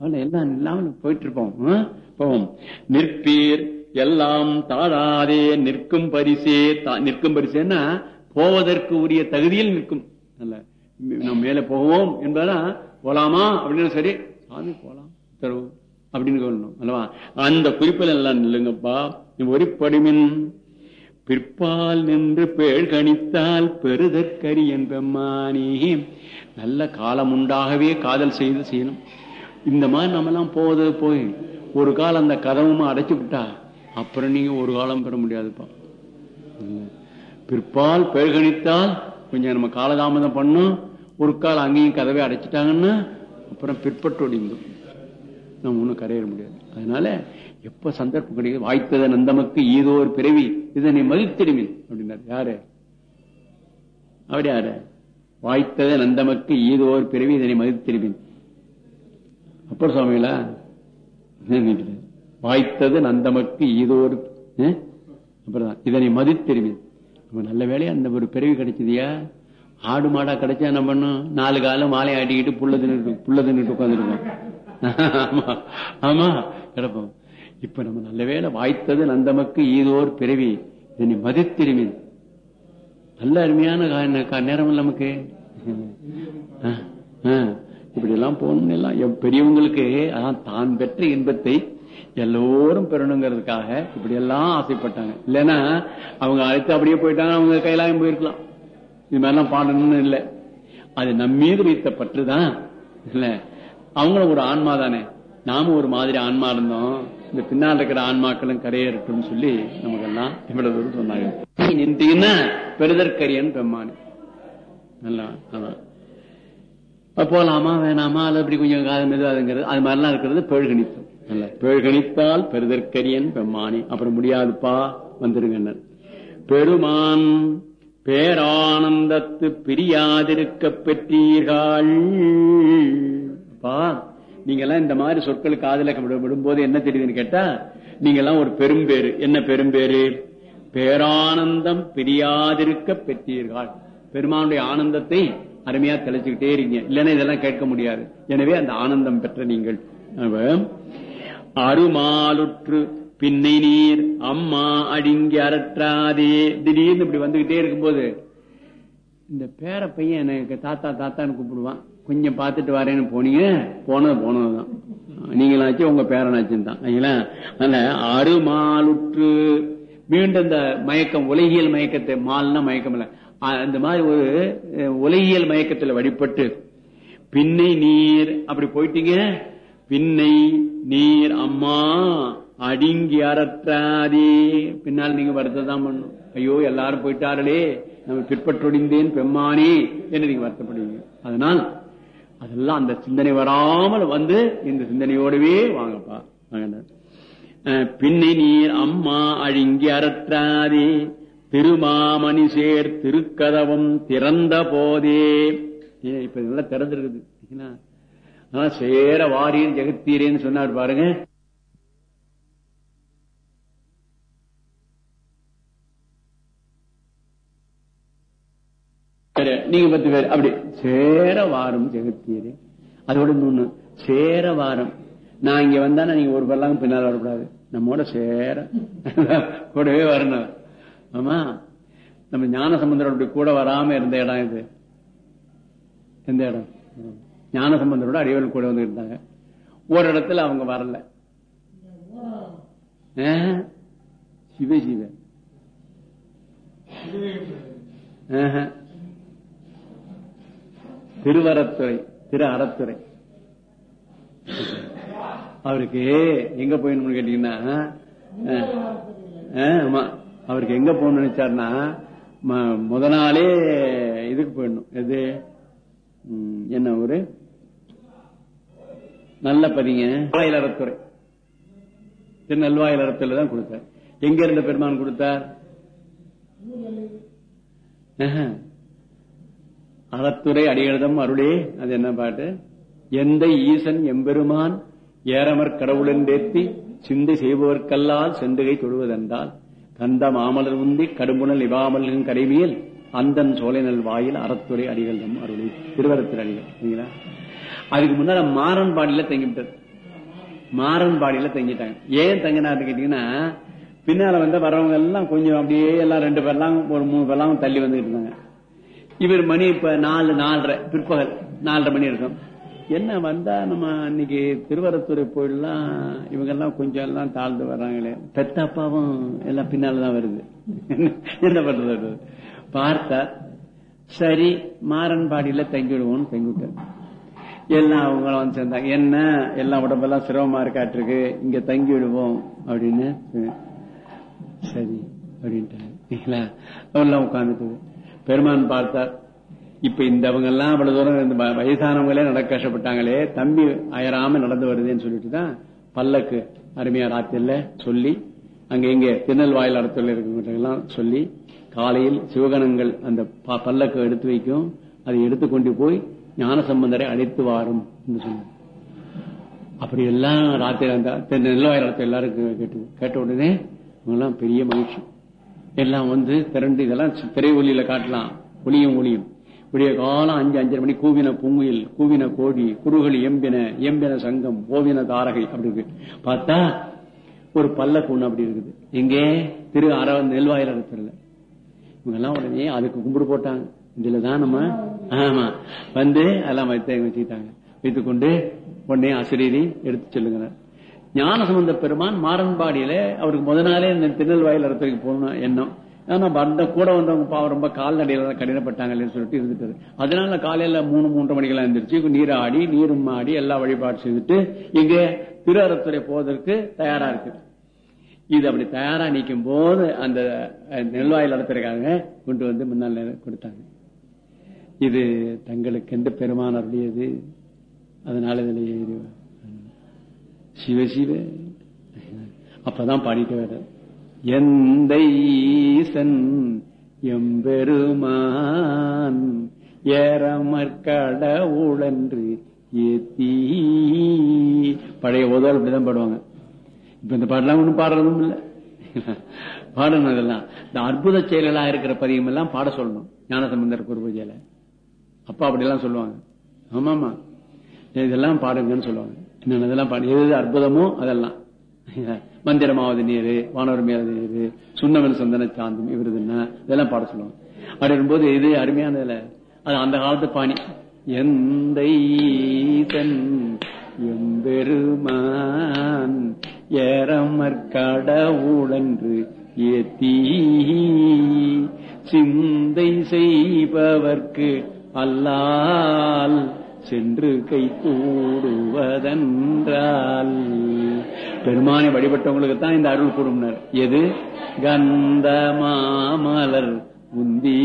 அவன் எல்லாம் இல்லாமல் போயிட்டு இருப்போம் போவோம். நிற்பீர் எல்லாம் தாழாதே நிற்கும் பரிசே தா- நிற்கும் பரிசேன்னா போவதற்கு உரிய தகுதியில் நிற்கும். அல்ல நம்ம மேல போவோம் என்பதா? போலாமா? அப்படின்னு சரி சாமி போலாம் தருவோம் அப்படின்னு சொல்லணும் அல்லவா? அந்த குறிப்பில் எல்லாம் நில்லுங்கப்பா. ஒருபடிமின் பிற்பால் நின்று பேழ் கணித்தால் பெருதற்கரி என்பம்மானே. நல்ல காலம் உண்டாகவே காதல் செய்து செய்யணும். இந்த மாதிரி நம்மலாம் போவது போய் ஒரு காலம் அந்த கதவுமா அடைச்சு விட்டா அப்புறம் நீங்க ஒரு காலம் பெற முடியாதுப்பா. பிற்பால் பெருகணித்தால் கொஞ்சம் நம்ம காலதாமதம் பண்ணும் ஒரு கால் அங்கேயும் கதவை அடைச்சிட்டாங்கன்னா அப்புறம் பிற்பட்டு நம்ம ஒன்றும் கரையேற முடியாது. அதனால எப்ப சந்தர்ப்பம் கிடைக்குது? வாய்த்தத நந்தமக்கு ஈதோ ஒரு பிறவி இதனை மதித்திடுமின் அப்படின்னாரு. யாரு? அவர் யாரு? வாய்த்தத நந்தமக்கு ஈதோ ஒரு பிறவி இதனை மதித்திடுமின் அப்பர் சுவாமிகளா வாய்த்தது நந்தமக்கு இது ஒரு அப்புறம் இதனை மதித்திருமின் நம்ம நல்ல வேலையா அந்த ஒரு பிறவி கிடைச்சதியா? ஆடு மாடா கிடைச்சா என்ன பண்ணும்? நாலு காலம் மாலை ஆட்டிக்கிட்டு புள்ள தின்னுட்டு புள்ள தின்னுட்டு உட்காந்துருக்கோம் ஆமா ஆமா கிடப்போம். இப்ப நம்ம நல்ல வேலை வாய்த்தது நந்தமக்கு ஈதோர் பிறவி. இதனை மதித்திருமின் நல்ல அருமையான கா- நேரம் நமக்கு. ஆ. இப்படி எல்லாம் போகணும்னு எல்லாம் பெரியவங்களுக்கு அதான் தான் பெற்ற இன்பத்தை எல்லோரும் பெறணுங்கிறதுக்காக இப்படி எல்லாம் ஆசைப்பட்டாங்க. இல்லைன்னா அவங்க அழைத்து அப்படியே போயிட்டாங்க அவங்க கைலாயம் போயிருக்கலாம். இது மாதிரிலாம் பாடணும்னு இல்லை. அது நம்மீது வைத்த பற்றுதான் இல்ல அவங்களும் ஒரு ஆன்மா தானே. நாமும் ஒரு மாதிரி ஆன்மா இருந்தோம். இந்த பின்னால் இருக்கிற ஆன்மாக்களும் கரையேறட்டும் சொல்லி நமக்கு எல்லாம் இவ்வளவு தூரம் சொன்னாங்க நீ நின்றீங்கன்னா பெருதற்கரியன் பெம்மானி நல்லா அதான். அப்ப போலாமா வேணாமா அல்ல இப்படி கொஞ்சம் காதம் மெதுவாதுங்கிறது அது மாதிரிலாம் இருக்கிறது பேழ்கணித்தம். அல்ல பேழ்கணித்தால் பெருதற்கரியன் பெம்மானி அப்புறம் முடியாதுப்பா வந்துருங்க பெருமான் பேரானந்தத்து பிரியாதிருக்க பெற்றீர்கள். நீங்க எல்லாம் இந்த மாதிரி சொற்கள் காதல விடும்போது என்ன தெரியுதுன்னு கேட்டா நீங்க எல்லாம் ஒரு பெரும்பேரு என்ன பெரும்பேரு பேரானந்தம் பிரியாதிருக்க பெற்றீர்கள். பெருமானுடைய ஆனந்தத்தை அருமையா தெளிச்சுக்கிட்டே இருக்கீங்க. இல்லைன்னா இதெல்லாம் கேட்க முடியாது. எனவே அந்த ஆனந்தம் பெற்ற நீங்கள். அருமாலுற்று பின்னை நீர் அம்மா அடிங்கி அரற்றாதே. திடீர்னு இப்படி வந்துகிட்டே இருக்கும்போது இந்த பேர பையன் எனக்கு தாத்தா தாத்தான்னு கூப்பிடுவான். கொஞ்சம் பார்த்துட்டு வரேன்னு போனீங்க போனது போனதுதான் நீங்களாச்சு உங்க பேரனாச்சும் தான். அதனால அருமாலுற்று மீண்டும் இந்த மயக்கம் உலகியல் மயக்கத்தை மால்னா மயக்கம் இல்லை அந்த மாதிரி ஒரு உலகியல் மயக்கத்தில் வழிபட்டு பின்னை நீர் அப்படி போயிட்டீங்க. பின்னை நீர் அம்மா அடிங்கி அறற்றாதே. பின்னால் நீங்க வருத்தம் பண்ணும். ஐயோ எல்லாரும் போயிட்டார்களே நம்ம பிற்பற்றொடிந்தேன் பெம்மானே என்று நீங்க வருத்தப்படுவீங்க. அதனால் அதெல்லாம் அந்த சிந்தனை வராமல் வந்து இந்த சிந்தனையோடவே வாங்கப்பா. பின்னை நீர் அம்மா அழுங்கி அறற்றாதே. திருமாமணி சேர் திருக்கதவம் திறந்த போதே. இப்ப இதெல்லாம் திறந்திருக்குது. ஆனா சேர வாரியன் ஜெகத்தீரேன்னு சொன்னார் பாருங்க. சரி, நீங்க பத்து பேர் அப்படி. சேர வாரம் ஜெகத்தீரே. அதோட இன்னொன்னு சேர வாரம். நான் இங்க வந்தானா நீங்க ஒரு பேர்லாம் பின்னால் வரக்கூடாது. நம்மோட சேர கூடவே வரணும். ஆமா? நம்ம ஞான கூட வராம இருந்த இடம் இது. எந்த இடம்? ஞான சம்பந்தரோட அடிவல் கூட வந்து இருந்தாங்க. ஒரு இடத்துல அவங்க வரல. சிவ சிவ. திருவரத்துறை திரு அறத்துறை. அவருக்கு எங்க போயணும்னு கேட்டீங்கன்னா ஆமா. அவருக்கு எங்க போகணும்னு நினைச்சாருன்னா முத நாளே இதுக்கு போயிடணும். எது? என்ன ஒரு நல்ல பதிங்க. நல்வாயிலறத்துறை திருநெல்வாயில் அறத்துல தான் கொடுத்தார். எங்க இருந்த பெருமான் கொடுத்தார்? அறத்துறை அடிகளதம் அருளே. அது என்ன பாட்டு? எந்த ஈசன் எம்பெருமான் ஏறமர் கடவுளென்றேத்தி சிந்தை செய்பவர்க்கல்லால் செந்துகை தொழுவதென்றால் கந்த மாமலர் உந்தி கடும்புணல் இவாமல்கும் கரைவியல் அந்தன் சோலைநல் வாயில் அறத்துறை அடிகளதம் அருளி. திருவரத்தில் அடிகள் சரிங்களா? அதுக்கு முன்னால மாறன் பாடியில தங்கிவிட்டது. மாறன் பாடியில தங்கிட்டாங்க. ஏன் தங்கினாரு கேட்டீங்கன்னா பின்னால வந்து வரவங்க எல்லாம் கொஞ்சம் அப்படியே எல்லாம் ரெண்டு பேர்லாம் ஒரு மூணு பேர்லாம் தள்ளி வந்துட்டு இருந்தாங்க. இவர் மணி இப்ப நாலு நாலரை பிற்பகல் நாலரை மணி இருக்கும். என்ன வந்தா நம்ம இன்னைக்கு திருவரத்துறை போயிடலாம். இவங்க எல்லாம் கொஞ்சம் எல்லாம் தாழ்ந்து வர்றாங்களே. பெத்தப்பாவும் எல்லாம் பின்னால்தான் வருது. என்ன பண்றது? பார்த்தா சரி மாறன்பாடியில தங்கி விடுவோம்னு எல்லாம் அவங்களும் வந்து சேர்ந்தாங்க. என்ன எல்லாம் உடம்பெல்லாம் சிரமமா இருக்காட்டிருக்கு. இங்க தங்கி விடுவோம் அப்படின்னு. சரி அப்படின்ட்டாங்க. உட்காந்துட்டு பெருமான் பார்த்தார் இப்ப இந்தவங்க எல்லாம் அவ்வளவு தூரம் இந்த வயசானவங்களே நடக்க கஷ்டப்பட்டாங்களே தம்பி அயராம நடந்து வருதுன்னு சொல்லிட்டு தான் பல்லக்கு அருமையா ராத்திரில சொல்லி அங்க இங்க திருநெல்வாயில் அடத்துல இருக்கிறவங்கெல்லாம் சொல்லி காலையில் சிவகணங்கள் அந்த பல்லக்கு எடுத்து வைக்கும் அதை எடுத்து கொண்டு போய் ஞான சம்பந்தரை அழைத்து வாரும் என்று சொன்னார் அப்படி எல்லாம் ராத்திரி அந்த நெல்வாயில் இடத்துல எல்லாருக்கும் கேட்டு கேட்ட உடனே அவங்கெல்லாம் பெரிய மகிழ்ச்சி. எல்லாம் வந்து திரண்டு இதெல்லாம் திரை ஒளியில காட்டலாம் ஒளியும் ஒளியும். விடிய காலம் அஞ்சு அஞ்சரை மணி கூவின பூங்குயில் கூவின கோடி குறுகள் எம்பின எம்பின சங்கம் ஓவின தாரகை அப்படி இருக்கு. பார்த்தா ஒரு பல்ல ஒண்ணு அப்படி இருக்குது. எங்கே? திரு அற நெல்வாயில் இடத்துல இவங்க எல்லாம் உடனே அதுக்கு கும்பிடு போட்டாங்க. இதுலதான் நம்ம ஆமா. வந்து அதெல்லாம் வைத்த வச்சுக்கிட்டாங்க. வைத்துக்கொண்டு உடனே அசிரீதி எடுத்து சொல்லுங்க ஞான சம்பந்த பெருமான் மாறன்பாடியில அவருக்கு முத நாளே இந்த திருநெல்வாயில் இடத்துக்கு போகணும் எண்ணம். ஆனா அந்த கூட வந்தவங்க பாவம் ரொம்ப கால்நடையில தான் கடினப்பட்டாங்கன்னு சொல்லிட்டு இருந்துட்டு அதனால காலையில மூணு மூன்று மணிக்கெல்லாம் இருந்துருச்சு நீர் ஆடி நீரும் ஆடி எல்லா வழிபாடு செய்துட்டு இங்க திரு அறத்துறை போவதற்கு தயாரா இருக்கு இது அப்படி தயாரா நிற்கும் போது அந்த நெல்வாயில் நடத்திருக்காங்க கொண்டு வந்து முன்னால் கொடுத்தாங்க. இது தங்களுக்கு எந்த பெருமானருடையது? அதனால இதுல சிவ சிவ. அப்பதான் பாடிட்டு வர. எந்த ஈசன் எம்பெருமான் ஏறமற்கடவுளன்று ஏத்தி. பழைய ஓதால் அப்படிதான் பாடுவாங்க. இப்ப இந்த பாடலாம் ஒண்ணும் பாடுறதும் இல்லை. பாடணும் இதெல்லாம். இந்த அற்புத செயலா இருக்கிற பதியம் எல்லாம் பாட சொல்லணும். ஞானசம்பந்தர் குருபூஜையில. அப்பா அப்படி எல்லாம் சொல்லுவாங்க. ஆமாமா. இதெல்லாம் பாடுங்கன்னு சொல்லுவாங்க. என்னென்ன இதெல்லாம் பாடு? எது அற்புதமோ அதெல்லாம். மந்திரமாவது நீரு வானவர் மேலது நீரு சுண்ணவன் சந்தன சாந்தம் இவருதுன்னா இதெல்லாம் பாட சொல்லுவாங்க. அப்படி இருக்கும்போது இது அருமையானதுல. அது அந்த காலத்து பாணி. எந்த எம்பெருமான் ஏறமற்கடவுளன்று ஏத்தி சிந்தை செய்பவர்க்கு அல்லால் சென்று கை கூடுவதென்றால். பெருமானை வழிபட்டவங்களுக்கு தான் இந்த அருள் கூடும்னர் எது? கந்த மாமலர் உந்தி.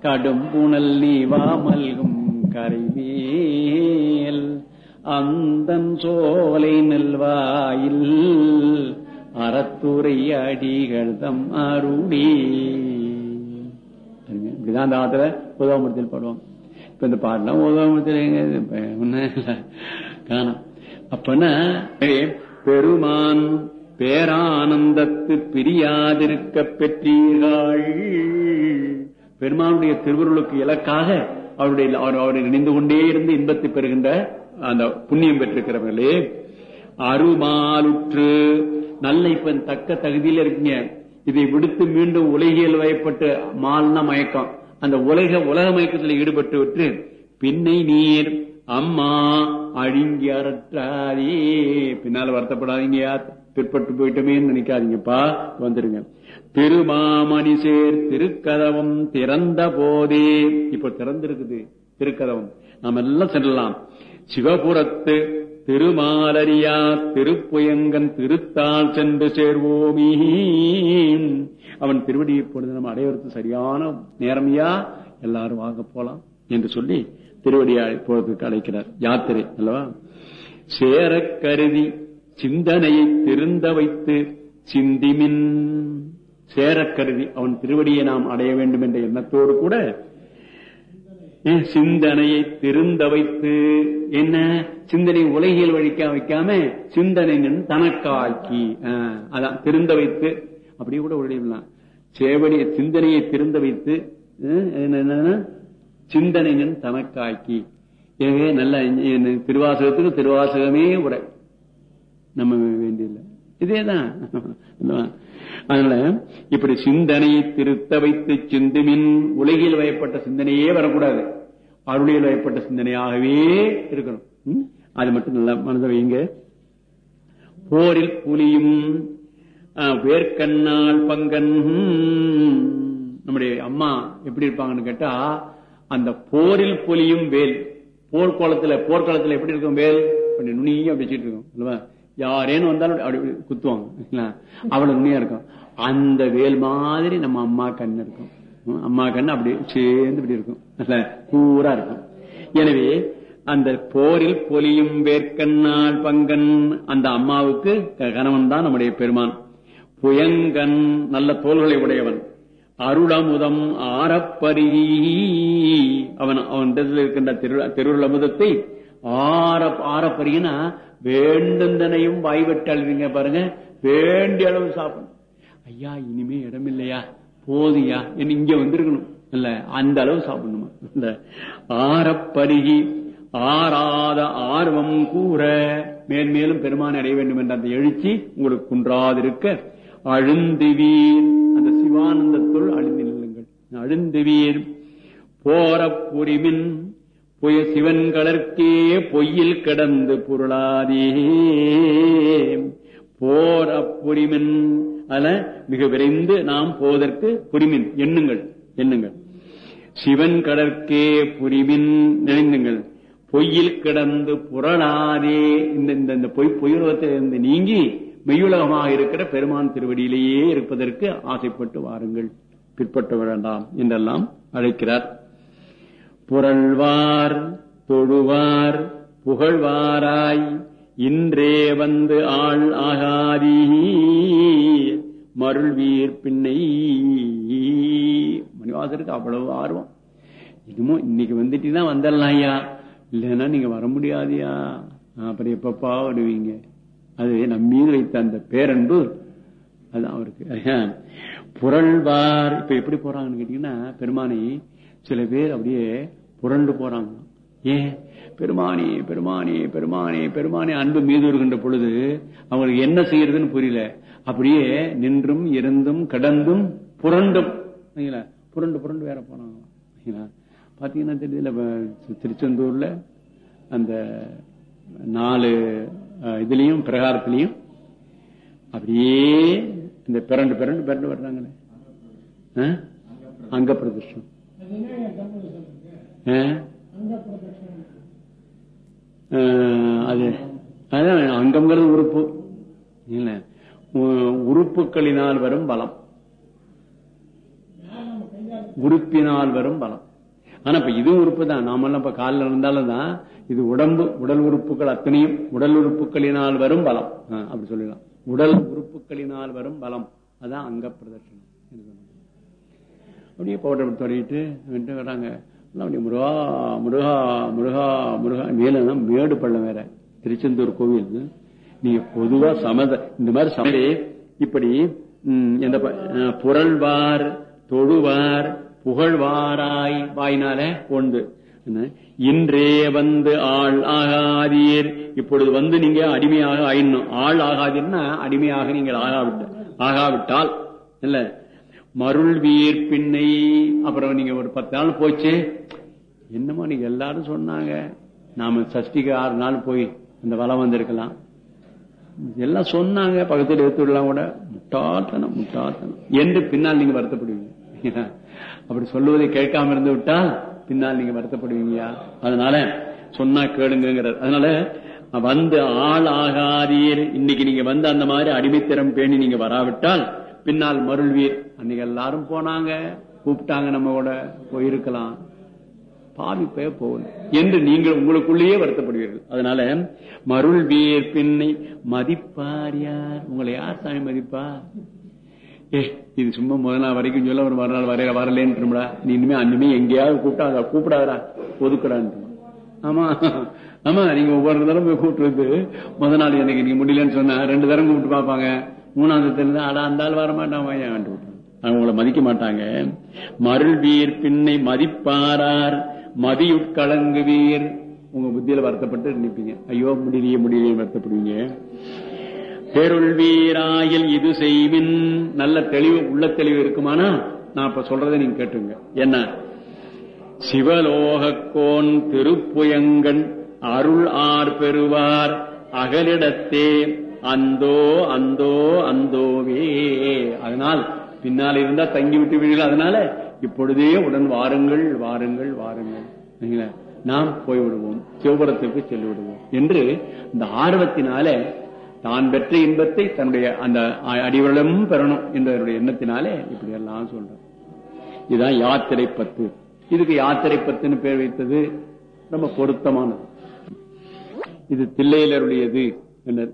கடும் புனல் நீவாமல்கும் கரைமேல். அந்தன் சோலை நெல்வாயில். அறத்துறை அடிகள் தம் அருணி இப்படிதான் அந்த ஆத்துல உதவமரத்தில் பாடுவாங்க. இப்ப இந்த பாட்டெல்லாம் உதவமரத்தில் தெரியுங்க காணும். அப்பனா பெருமான் பேரானந்தத்து பிரியாதிருக்க பெற்றீர்கள். பெருமானுடைய திருவருளுக்கு இலக்காக அவருடைய அவரை நினைந்து கொண்டே இருந்து இன்பத்தை பெறுகின்ற அந்த புண்ணியம் பெற்றிருக்கிறவர்களே அருமாலுற்று நல்ல இப்ப தக்க தகுதியில் இருக்கீங்க. இதை விடுத்து மீண்டும் உலகியல் வயப்பட்டு மால்னா மயக்கம். அந்த உலக உலக மயக்கத்தில் ஈடுபட்டு விட்டு பின்னை நீர் அம்மா அழிங்கி அறற்றாதே பின்னால வருத்தப்படாதீங்க பிற்பட்டு போயிட்டோமேன்னு நினைக்காதீங்கப்பா வந்துருங்க. திருமாமணி சேர் திருக்கதவம் திறந்த போதே. இப்ப திறந்திருக்குது திருக்கதவம். நாம் எல்லாம் செல்லலாம் சிவபுரத்து திருமாலரியா திருப்புயங்கன் திருத்தாள் சென்று சேர்வோமீ அவன் திருவடியை பொழுது நம்ம அடையறது சரியான நேரமையா? எல்லாரும் வாங்க போலாம் என்று சொல்லி திருவடியா போறதுக்கு அழைக்கிறார். யாத்திரை அல்லவா? சேர கருதி சிந்தனையை திருந்த வைத்து சிந்திமின். சேர கருதி அவன் திருவடியை நாம் அடைய வேண்டும் என்ற எண்ணத்தோடு கூட சிந்தனையை திருந்த வைத்து என்ன? சிந்தனை உலகியல் வழிக்க வைக்காம சிந்தனை தனக்காக்கி அதான் திருந்த வைத்து அப்படியே கூட உடையலாம் சேவடி சிந்தனையை திருந்த வைத்து என்னன்னா சிந்தனை தனக்காக்கி. எனவே நல்ல திருவாசகத்துக்கு திருவாசகமே உரை நம்ம வேண்டியதில்லை. இதேதான். அதனால இப்படி சிந்தனையை திருத்த வைத்து சிந்துமின் உலகில் வயப்பட்ட சிந்தனையே வரக்கூடாது. அருளியில் வயப்பட்ட சிந்தனையாகவே இருக்கணும். அது மட்டும் நல்லா மனதை வைங்க போரில் புலியும் வேர்க்கண்ணால் பங்கன். நம்முடைய அம்மா எப்படி இருப்பாங்கன்னு கேட்டா அந்த போரில் பொலியும் வேல். போர்க்கோளத்துல போர்க்களத்துல எப்படி இருக்கும் வேல்? அப்படி நுனியா வச்சுட்டு இருக்கும் அல்லவா? யாரேன்னு வந்தாலும் அப்படி அப்படி குத்துவாங்க அவ்வளவு நுண்ணியா இருக்கும். அந்த வேல் மாதிரி நம்ம அம்மா கண் இருக்கும். அம்மா கண் அப்படி சேர்ந்து இப்படி இருக்கும் கூரா இருக்கும். எனவே அந்த போரில் பொலியும் வேர்க்கண்ணால் பங்கன். அந்த அம்மாவுக்கு கணவன் தான் நம்முடைய பெருமான். புயங்கன் நல்ல தோள்களை உடையவன். அருளமுதம் ஆரப்பருகி. அவன் அவன் இருக்கின்ற திரு திருவுளமுதத்தை ஆற ஆரப்பருகினா வேண்டுந்தனையும் வாய்விட்டு அழுவீங்க பாருங்க. வேண்டிய அளவு சாப்பிடணும் ஐயா இனிமே இடம் இல்லையா போதியா என்ன இங்க வந்திருக்கணும். இல்ல அந்த அளவு சாப்பிடணுமா? இல்ல. ஆரப்பருகி. ஆறாத ஆர்வம் கூற மேன்மேலும் பெருமான அடைய வேண்டும் என்ற அந்த எழுச்சி உங்களுக்கு குன்றாதிருக்க அழுந்துவீர். அந்த சிவானந்தத்துள் அழிந்து நில்லுங்கள் அழுந்துவீர். போற பொறிவின் பொய் சிவன் கலர்க்கே பொய்யில் கிடந்து பொருளாதே. போர் அப்புரிமின் அல மிக விரைந்து நாம் போவதற்கு புரிமின். எண்ணுங்கள் எண்ணுங்கள். சிவன் கடற்கே புரிமின். நினைந்துங்கள். பொய்யில் கிடந்து புரளாதே. இந்த இந்த- பொய் பொய் பொய்யுலகத்திலிருந்து நீங்கி மெய்யுலகமாக இருக்கிற பெருமான் திருவடியிலேயே இருப்பதற்கு ஆசைப்பட்டு வாருங்கள். பிற்பட்ட வேண்டாம் என்றெல்லாம் அழைக்கிறார். புரள்வார் தொழுவார் புகழ்வாராய் இன்றே வந்து ஆள் ஆகாதி மருள்வீர் பின்னை. மணிவாசருக்கு அவ்வளவு ஆர்வம். இன்னமும் இன்னைக்கு வந்துட்டீங்கன்னா வந்துடலாம் ஐயா இல்லைன்னா நீங்க வர முடியாதியா அப்புறம் எப்பப்பா வருவீங்க? அது நம் மீது வைத்த அந்த பேரன்பு அது அவருக்கு புரள்வார் இப்ப எப்படி போறாங்கன்னு கேட்டீங்கன்னா பெருமானி சில பேர் அப்படியே புரண்டு போறாங்க. ஏன் பெருமானி பெருமானி பெருமானி பெருமானி அன்பு மீது வருகின்ற பொழுது அவங்களுக்கு என்ன செய்யறதுன்னு புரியல. அப்படியே நின்றும் இருந்தும் கடந்தும் புரண்டும். சரிங்களா? புரண்டு புரண்டு வேற போனாங்க சரிங்களா? பாத்தீங்கன்னா தெரியல திருச்செந்தூர்ல அந்த நாலு இதுலயும் பிரகாரத்திலையும் அப்படியே இந்த பிறண்டு பிறண்டு பிறண்டு வர்றாங்களே. அங்க பிரதிஷ்டம் அது அதான் அங்கம்ங்கிறது உறுப்பு. இல்ல. உறுப்புகளினால் வரும் பலம். உறுப்பினால் வரும் பலம். ஆனா இப்ப இதுவும் உறுப்பு தான். நாமெல்லாம் இப்ப காலில் இருந்தாலும் தான் இது உடம்பு உடல் உறுப்புகள் அத்தனையும் உடல் உறுப்புகளினால் வரும் பலம். அப்படி சொல்லலாம் உடல் உறுப்புகளினால் வரும் பலம். அதான் அங்க பிரதர்ஷனம் அப்படியே போட்ட தொடங்கிட்டு வராங்க அப்படியே முருகா முருகா முருகா முருகா. மேல மேடு பள்ளம் வேற. திருச்செந்தூர் கோவில். நீங்க பொதுவா சமத இந்த மாதிரி சமதே இப்படி ம், எந்த புரள்வார் தொழுவார் புகழ்வாராய் வாயினால ஒன்று இன்றே வந்து ஆள் ஆகாதீர். இப்பொழுது வந்து நீங்க அடிமையாக ஆயிடணும். ஆள் ஆகாதீர்னா அடிமையாக நீங்கள் ஆகாவிட்ட ஆகாவிட்டால் இல்ல? மருள் வீர் பின்னை அப்புறம் நீங்க ஒரு பத்து நாள் போச்சு. என்னமோ நீங்க எல்லாரும் சொன்னாங்க. நாம சஷ்டிக்கு ஆறு நாள் போய் அந்த வளம் வந்திருக்கலாம். எல்லாம் சொன்னாங்க. பக்கத்தில் எடுத்துடலாம் கூட. முட்டாள்தனம் முட்டாள்தனம். என்று பின்னால் நீங்க வருத்தப்படுவீங்க. அப்படி சொல்லுவதை கேட்காம இருந்து விட்டால் பின்னால் நீங்க வருத்தப்படுவீங்கயா? அதனால சொன்னா கேளுங்கிறார் அதனால வந்து ஆள் ஆகாதீர். இன்னைக்கு நீங்க வந்து அந்த மாதிரி அடிமைத்திறம் பேணி நீங்க வராவிட்டால் பின்னால் மருள்வீர். அன்னைக்கு எல்லாரும் போனாங்க. கூப்பிட்டாங்க நம்ம கூட. போயிருக்கலாம். பாவிப்பே போகணும் என்று நீங்கள் உங்களுக்குள்ளேயே வருத்தப்படுவீர்கள். அதனால மருள் வீர் பின்னை மதிப்பார் யார்? உங்களை யார் சாமி மதிப்பா? ஏ இது சும்மா முதல் நாள் வரைக்கும் சொல்ல ஒரு மறுநாள் வரைய வரலேன்னு நீ இனிமே அன்னுமே எங்கேயாவது கூப்பிட்டாதா? கூப்பிடாதா ஒதுக்குறான்ட்டு. ஆமா. ஆமா நீங்க ஒவ்வொரு தரம் போய் கூப்பிட்டு வந்து முத நாள் எனக்கு நீங்க முடியலன்னு சொன்னா ரெண்டு தரம் கூப்பிட்டு பாப்பாங்க மூணாவது தெரிஞ்சு ஆடா அந்த ஆள் வர மாட்டான் அவங்கள மதிக்க மாட்டாங்க. மருள் வீர் பின்னை மதிப்பாரார் மதியுட்கலங்குவீர். உங்க புத்தியில வருத்தப்பட்டு நிற்பீங்க ஐயோ முடியலையே முடியலையே வருத்தப்படுவீங்க. பேருள் வீராயில் இது செய்வின் நல்ல தெளிவு உள்ள தெளிவு இருக்குமானா? நான் இப்ப சொல்றதை நீங்க கேட்டுங்க என்ன? சிவலோகக்கோன் திருப்புயங்கன் அருள் ஆர் பெறுவார். அகலிடத்தே அந்தோ அந்தோ அந்தோவே. அதனால் பின்னால் இருந்தா தங்கி விட்டு விடுங்கள். அதனால இப்பொழுதே உடன் வாருங்கள் வாருங்கள் வாருங்கள். நாம் போய்விடுவோம். சிவபுரத்துக்கு செல்லிவிடுவோம். விடுவோம் என்று இந்த ஆர்வத்தினால தான் பெற்ற இன்பத்தை தன்னுடைய அந்த அடிவளம் பெறணும் என்ற எண்ணத்தினாலே இப்படி எல்லாம் சொல்றேன் இதுதான் யாத்திரை பத்து. இதுக்கு யாத்திரை பத்துன்னு பேர் வைத்தது ரொம்ப பொருத்தமானது. இது தில்லையிலருடையது. என்ன?